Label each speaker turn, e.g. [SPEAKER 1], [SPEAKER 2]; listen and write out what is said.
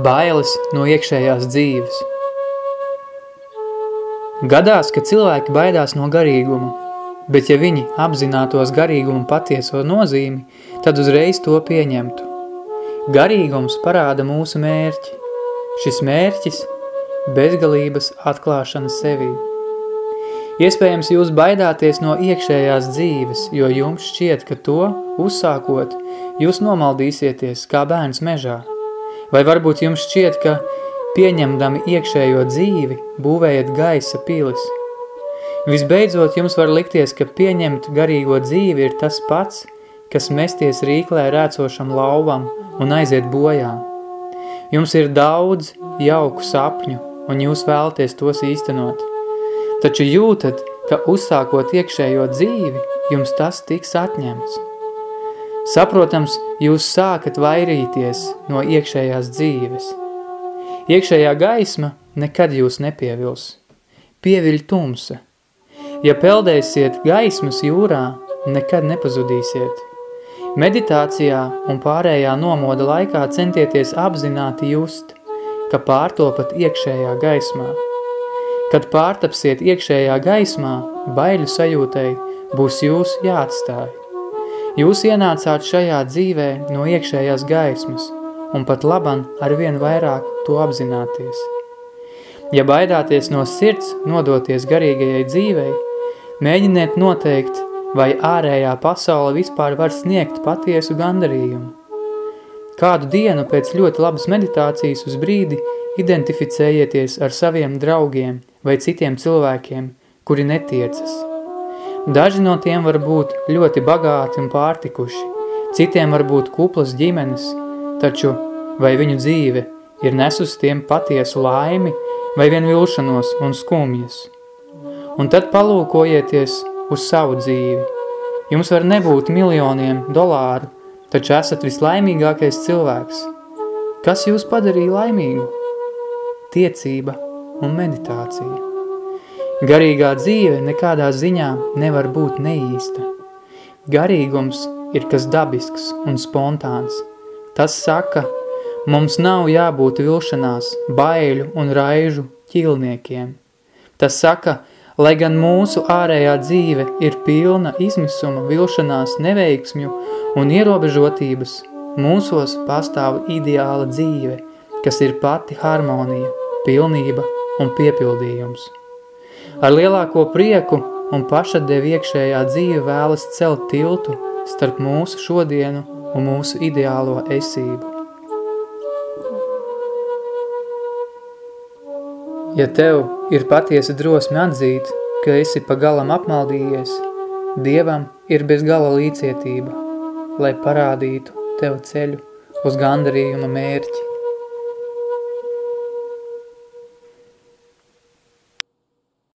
[SPEAKER 1] Bailes no iekšējās dzīves. Gadās, ka cilvēki baidās no garīguma, bet ja viņi apzinātos garīguma patieso nozīmi, tad uzreiz to pieņemtu. Garīgums parāda mūsu mērķi. Šis mērķis – bezgalības atklāšana sevī. Iespējams, jūs baidāties no iekšējās dzīves, jo jums šķiet, ka to, uzsākot, jūs nomaldīsieties kā bērns mežā. Vai varbūt jums šķiet, ka pieņemdami iekšējo dzīvi, būvējat gaisa pilis? Visbeidzot, jums var likties, ka pieņemt garīgo dzīvi ir tas pats, kas mesties rīklē rēcošam lauvam un aiziet bojā. Jums ir daudz jauku sapņu, un jūs vēlaties tos īstenot. Taču jūtat, ka uzsākot iekšējo dzīvi, jums tas tiks atņemts. Saprotams, jūs sākat vairīties no iekšējās dzīves. Iekšējā gaisma nekad jūs nepievils. Pieviļ tumsa. Ja peldēsiet gaismas jūrā, nekad nepazudīsiet. Meditācijā un pārējā nomoda laikā centieties apzināti just, ka pārtopat iekšējā gaismā. Kad pārtapsiet iekšējā gaismā, baiļu sajūtai būs jūs jāatstāj. Jūs ienācāt šajā dzīvē no iekšējās gaismas, un pat laban ar vien vairāk to apzināties. Ja baidāties no sirds nodoties garīgajai dzīvei, mēģiniet noteikt, vai ārējā pasaule vispār var sniegt patiesu gandarījumu. Kādu dienu pēc ļoti labas meditācijas uz brīdi identificējieties ar saviem draugiem vai citiem cilvēkiem, kuri netiecas – Daži no tiem var būt ļoti bagāti un pārtikuši, citiem var būt kuplas ģimenes, taču vai viņu dzīve ir nesus tiem patiesu laimi vai vien vilšanos un skumjas. Un tad palūkojieties uz savu dzīvi. Jums var nebūt miljoniem dolāru, taču esat vislaimīgākais cilvēks. Kas jūs padarīja laimīgu? Tiecība un meditācija. Garīgā dzīve nekādā ziņā nevar būt neīsta. Garīgums ir kas dabisks un spontāns. Tas saka, mums nav jābūt vilšanās, baiļu un raižu ķilniekiem. Tas saka, lai gan mūsu ārējā dzīve ir pilna izmisuma, vilšanās, neveiksmju un ierobežotības, mūsos pastāv ideāla dzīve, kas ir pati harmonija, pilnība un piepildījums. Ar lielāko prieku un pašadevi iekšējā dzīve vēlas celt tiltu starp mūsu šodienu un mūsu ideālo esību. Ja tev ir patiesa drosme atzīt, ka esi pagalam apmaldījies, Dievam ir bez gala līdzietība, lai parādītu tev ceļu uz gandarījuma mērķi.